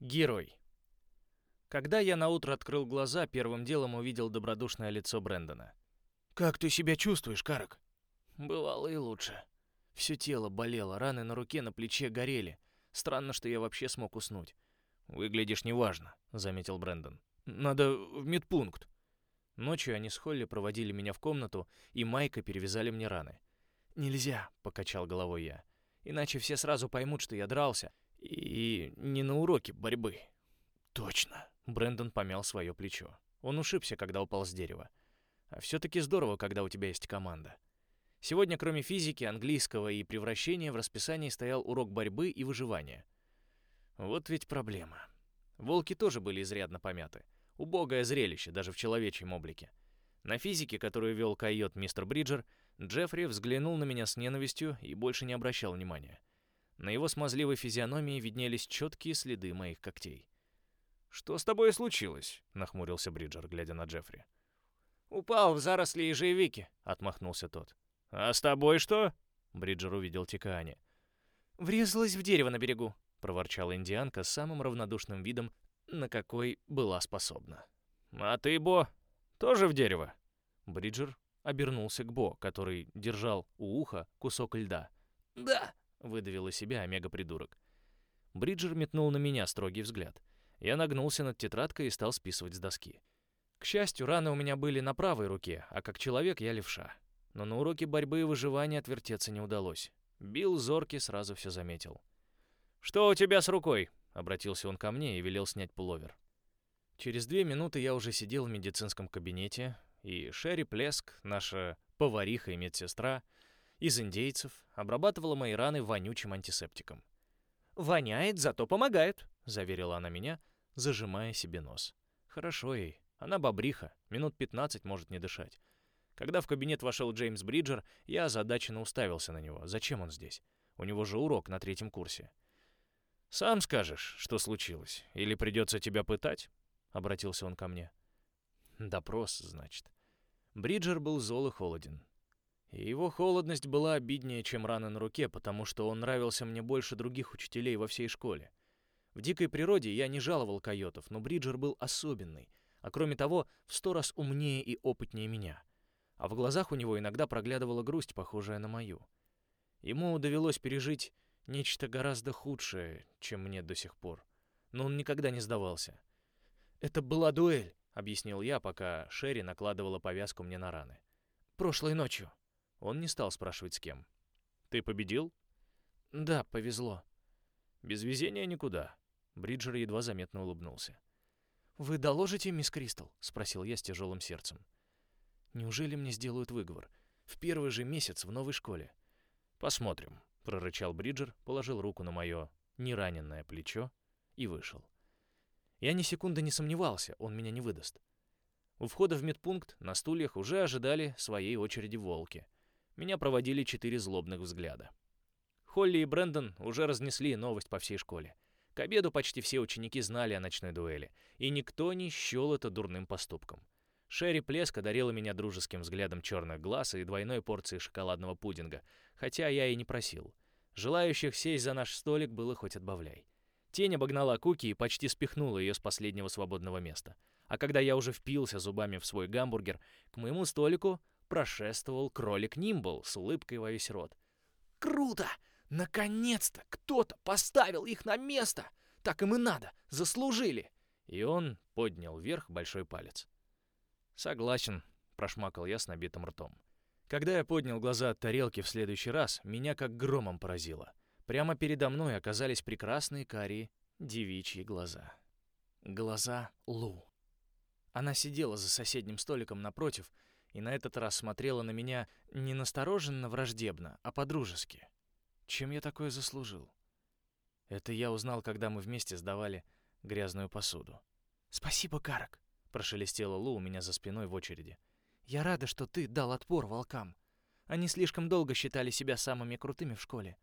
Герой. Когда я наутро открыл глаза, первым делом увидел добродушное лицо Брэндона. «Как ты себя чувствуешь, Карак?» Бывало и лучше. Все тело болело, раны на руке, на плече горели. Странно, что я вообще смог уснуть. «Выглядишь неважно», — заметил Брэндон. «Надо в медпункт». Ночью они с Холли проводили меня в комнату, и Майка перевязали мне раны. «Нельзя», — покачал головой я. «Иначе все сразу поймут, что я дрался, и не на уроке борьбы». «Точно», — Брэндон помял свое плечо. Он ушибся, когда упал с дерева. А все-таки здорово, когда у тебя есть команда. Сегодня, кроме физики, английского и превращения, в расписании стоял урок борьбы и выживания. Вот ведь проблема. Волки тоже были изрядно помяты. Убогое зрелище, даже в человечьем облике. На физике, которую вел койот мистер Бриджер, Джеффри взглянул на меня с ненавистью и больше не обращал внимания. На его смазливой физиономии виднелись четкие следы моих когтей. «Что с тобой случилось?» — нахмурился Бриджер, глядя на Джеффри. «Упал в заросли ежевики», — отмахнулся тот. «А с тобой что?» — Бриджер увидел Тикаани. «Врезалась в дерево на берегу», — проворчала индианка с самым равнодушным видом, на какой была способна. «А ты, Бо, тоже в дерево?» Бриджер обернулся к Бо, который держал у уха кусок льда. «Да», — выдавил из себя омега-придурок. Бриджер метнул на меня строгий взгляд. Я нагнулся над тетрадкой и стал списывать с доски. К счастью, раны у меня были на правой руке, а как человек я левша. Но на уроке борьбы и выживания отвертеться не удалось. Билл зоркий сразу все заметил. «Что у тебя с рукой?» — обратился он ко мне и велел снять пуловер. Через две минуты я уже сидел в медицинском кабинете, и Шерри Плеск, наша повариха и медсестра, из индейцев, обрабатывала мои раны вонючим антисептиком. «Воняет, зато помогает», — заверила она меня, зажимая себе нос. «Хорошо ей. Она бобриха, минут 15 может не дышать. Когда в кабинет вошел Джеймс Бриджер, я озадаченно уставился на него. Зачем он здесь? У него же урок на третьем курсе. «Сам скажешь, что случилось? Или придется тебя пытать?» — обратился он ко мне. «Допрос, значит». Бриджер был зол и холоден. И его холодность была обиднее, чем рана на руке, потому что он нравился мне больше других учителей во всей школе. В дикой природе я не жаловал койотов, но Бриджер был особенный — а кроме того, в сто раз умнее и опытнее меня. А в глазах у него иногда проглядывала грусть, похожая на мою. Ему довелось пережить нечто гораздо худшее, чем мне до сих пор. Но он никогда не сдавался. «Это была дуэль», — объяснил я, пока Шерри накладывала повязку мне на раны. «Прошлой ночью». Он не стал спрашивать, с кем. «Ты победил?» «Да, повезло». «Без везения никуда». Бриджер едва заметно улыбнулся. «Вы доложите, мисс Кристал?» — спросил я с тяжелым сердцем. «Неужели мне сделают выговор? В первый же месяц в новой школе?» «Посмотрим», — прорычал Бриджер, положил руку на мое нераненное плечо и вышел. Я ни секунды не сомневался, он меня не выдаст. У входа в медпункт на стульях уже ожидали своей очереди волки. Меня проводили четыре злобных взгляда. Холли и Брэндон уже разнесли новость по всей школе. К обеду почти все ученики знали о ночной дуэли, и никто не счел это дурным поступком. Шерри Плеск одарила меня дружеским взглядом черных глаз и двойной порцией шоколадного пудинга, хотя я и не просил. Желающих сесть за наш столик было хоть отбавляй. Тень обогнала Куки и почти спихнула ее с последнего свободного места. А когда я уже впился зубами в свой гамбургер, к моему столику прошествовал кролик Нимбл с улыбкой во весь рот. «Круто! Наконец-то кто-то поставил их на место! Так им и надо! Заслужили!» И он поднял вверх большой палец. «Согласен», — прошмакал я с набитым ртом. Когда я поднял глаза от тарелки в следующий раз, меня как громом поразило. Прямо передо мной оказались прекрасные карие девичьи глаза. Глаза Лу. Она сидела за соседним столиком напротив и на этот раз смотрела на меня не настороженно враждебно, а по-дружески. Чем я такое заслужил? Это я узнал, когда мы вместе сдавали грязную посуду. «Спасибо, Карак», — прошелестела Лу у меня за спиной в очереди. «Я рада, что ты дал отпор волкам. Они слишком долго считали себя самыми крутыми в школе.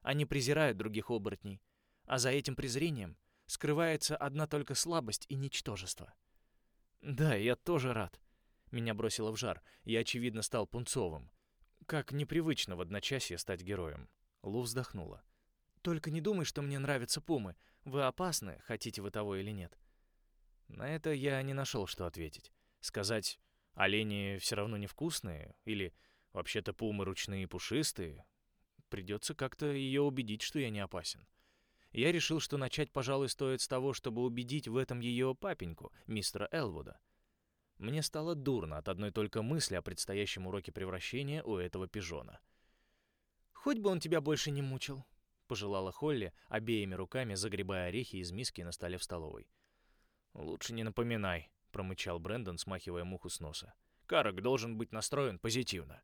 Они презирают других оборотней, а за этим презрением скрывается одна только слабость и ничтожество». «Да, я тоже рад». Меня бросило в жар, я, очевидно, стал пунцовым. Как непривычно в одночасье стать героем. Лу вздохнула. Только не думай, что мне нравятся пумы. Вы опасны, хотите вы того или нет. На это я не нашел, что ответить. Сказать, олени все равно невкусные, или вообще-то пумы ручные и пушистые, придется как-то ее убедить, что я не опасен. Я решил, что начать, пожалуй, стоит с того, чтобы убедить в этом ее папеньку, мистера Элвуда. Мне стало дурно от одной только мысли о предстоящем уроке превращения у этого пижона. «Хоть бы он тебя больше не мучил», — пожелала Холли, обеими руками загребая орехи из миски на столе в столовой. «Лучше не напоминай», — промычал Брэндон, смахивая муху с носа. «Карок должен быть настроен позитивно».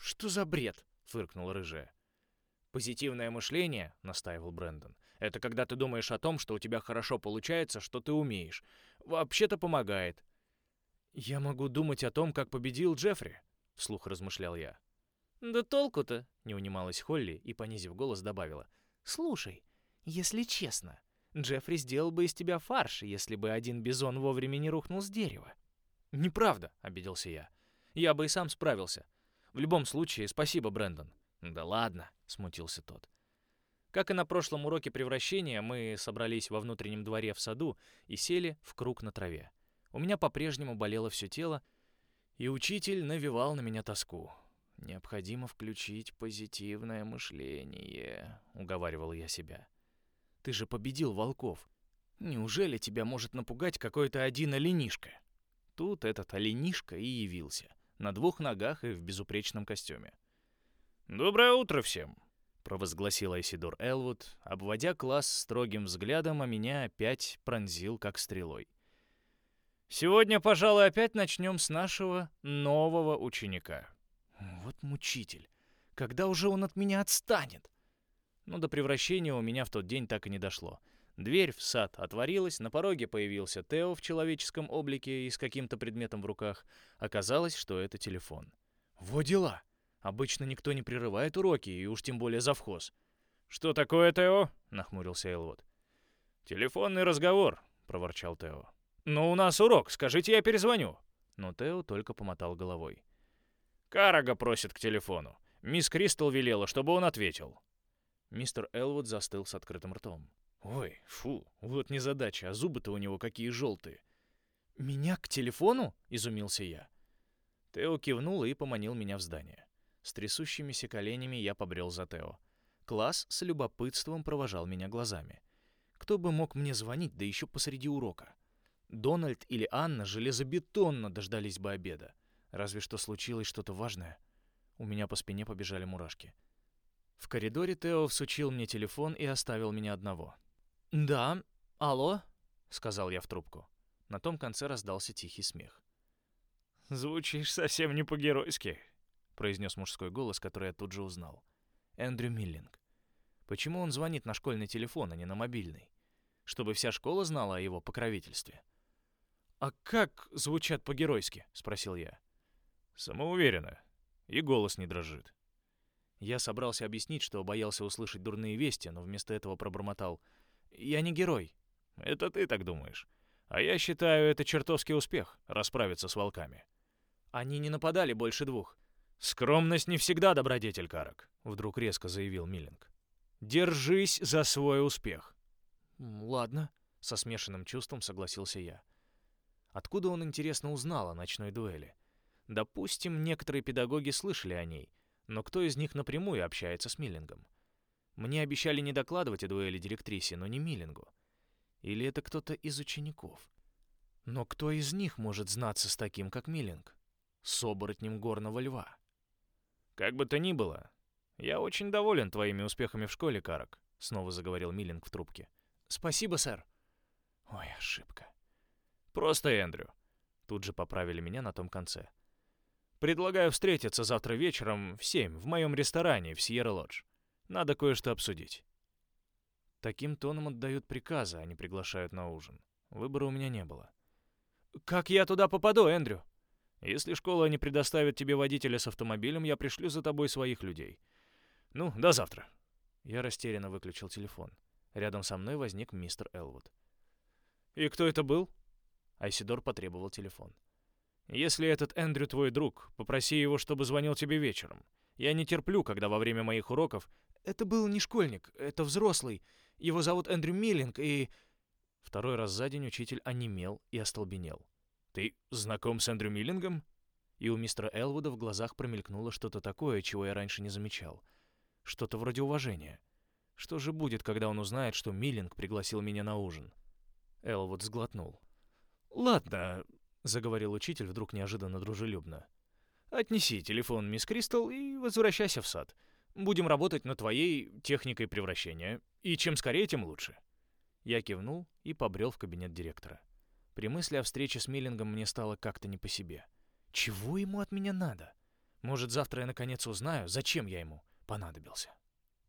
«Что за бред?» — фыркнула рыжая. «Позитивное мышление», — настаивал Брэндон, — «это когда ты думаешь о том, что у тебя хорошо получается, что ты умеешь. Вообще-то помогает». «Я могу думать о том, как победил Джеффри», — вслух размышлял я. «Да толку-то», — не унималась Холли и, понизив голос, добавила. «Слушай, если честно, Джеффри сделал бы из тебя фарш, если бы один бизон вовремя не рухнул с дерева». «Неправда», — обиделся я. «Я бы и сам справился. В любом случае, спасибо, Брэндон». «Да ладно», — смутился тот. Как и на прошлом уроке превращения, мы собрались во внутреннем дворе в саду и сели в круг на траве. У меня по-прежнему болело все тело, и учитель навевал на меня тоску. «Необходимо включить позитивное мышление», — уговаривал я себя. «Ты же победил волков. Неужели тебя может напугать какой-то один оленишка?» Тут этот оленишка и явился, на двух ногах и в безупречном костюме. «Доброе утро всем!» — провозгласил Айсидор Элвуд, обводя класс строгим взглядом, а меня опять пронзил как стрелой. «Сегодня, пожалуй, опять начнем с нашего нового ученика». Вот мучитель. Когда уже он от меня отстанет? Но до превращения у меня в тот день так и не дошло. Дверь в сад отворилась, на пороге появился Тео в человеческом облике и с каким-то предметом в руках. Оказалось, что это телефон. «Во дела!» Обычно никто не прерывает уроки, и уж тем более завхоз. «Что такое, Тео?» — нахмурился Элвуд. «Телефонный разговор», — проворчал Тео. «Но у нас урок, скажите, я перезвоню». Но Тео только помотал головой. «Карага просит к телефону. Мисс Кристал велела, чтобы он ответил». Мистер Элвуд застыл с открытым ртом. «Ой, фу, вот незадача, а зубы-то у него какие желтые». «Меня к телефону?» — изумился я. Тео кивнул и поманил меня в здание. С трясущимися коленями я побрел за Тео. Класс с любопытством провожал меня глазами. Кто бы мог мне звонить, да еще посреди урока? Дональд или Анна железобетонно дождались бы обеда. Разве что случилось что-то важное. У меня по спине побежали мурашки. В коридоре Тео всучил мне телефон и оставил меня одного. «Да, алло?» — сказал я в трубку. На том конце раздался тихий смех. «Звучишь совсем не по-геройски», произнес мужской голос, который я тут же узнал. Эндрю Миллинг. Почему он звонит на школьный телефон, а не на мобильный? Чтобы вся школа знала о его покровительстве. «А как звучат по-геройски?» — спросил я. «Самоуверенно. И голос не дрожит». Я собрался объяснить, что боялся услышать дурные вести, но вместо этого пробормотал. «Я не герой». «Это ты так думаешь. А я считаю, это чертовский успех — расправиться с волками». «Они не нападали больше двух. «Скромность не всегда добродетель, Карак», — вдруг резко заявил Миллинг. «Держись за свой успех». «Ладно», — со смешанным чувством согласился я. Откуда он, интересно, узнал о ночной дуэли? Допустим, некоторые педагоги слышали о ней, но кто из них напрямую общается с Миллингом? Мне обещали не докладывать о дуэли директрисе, но не Миллингу. Или это кто-то из учеников? Но кто из них может знаться с таким, как Миллинг? С оборотнем горного льва? «Как бы то ни было, я очень доволен твоими успехами в школе, Карак», — снова заговорил Миллинг в трубке. «Спасибо, сэр». Ой, ошибка. «Просто Эндрю». Тут же поправили меня на том конце. «Предлагаю встретиться завтра вечером в семь в моем ресторане в Сьерра-Лодж. Надо кое-что обсудить». Таким тоном отдают приказы, а не приглашают на ужин. Выбора у меня не было. «Как я туда попаду, Эндрю?» Если школа не предоставит тебе водителя с автомобилем, я пришлю за тобой своих людей. Ну, до завтра. Я растерянно выключил телефон. Рядом со мной возник мистер Элвуд. «И кто это был?» Айсидор потребовал телефон. Если этот Эндрю твой друг, попроси его, чтобы звонил тебе вечером. Я не терплю, когда во время моих уроков... Это был не школьник, это взрослый. Его зовут Эндрю Миллинг, и... Второй раз за день учитель онемел и остолбенел. «Ты знаком с Эндрю Миллингом?» И у мистера Элвуда в глазах промелькнуло что-то такое, чего я раньше не замечал. Что-то вроде уважения. Что же будет, когда он узнает, что Миллинг пригласил меня на ужин? Элвуд сглотнул. «Ладно», — заговорил учитель вдруг неожиданно дружелюбно. «Отнеси телефон, мисс Кристал, и возвращайся в сад. Будем работать над твоей техникой превращения, и чем скорее, тем лучше». Я кивнул и побрел в кабинет директора. При мысли о встрече с Миллингом мне стало как-то не по себе. Чего ему от меня надо? Может, завтра я наконец узнаю, зачем я ему понадобился.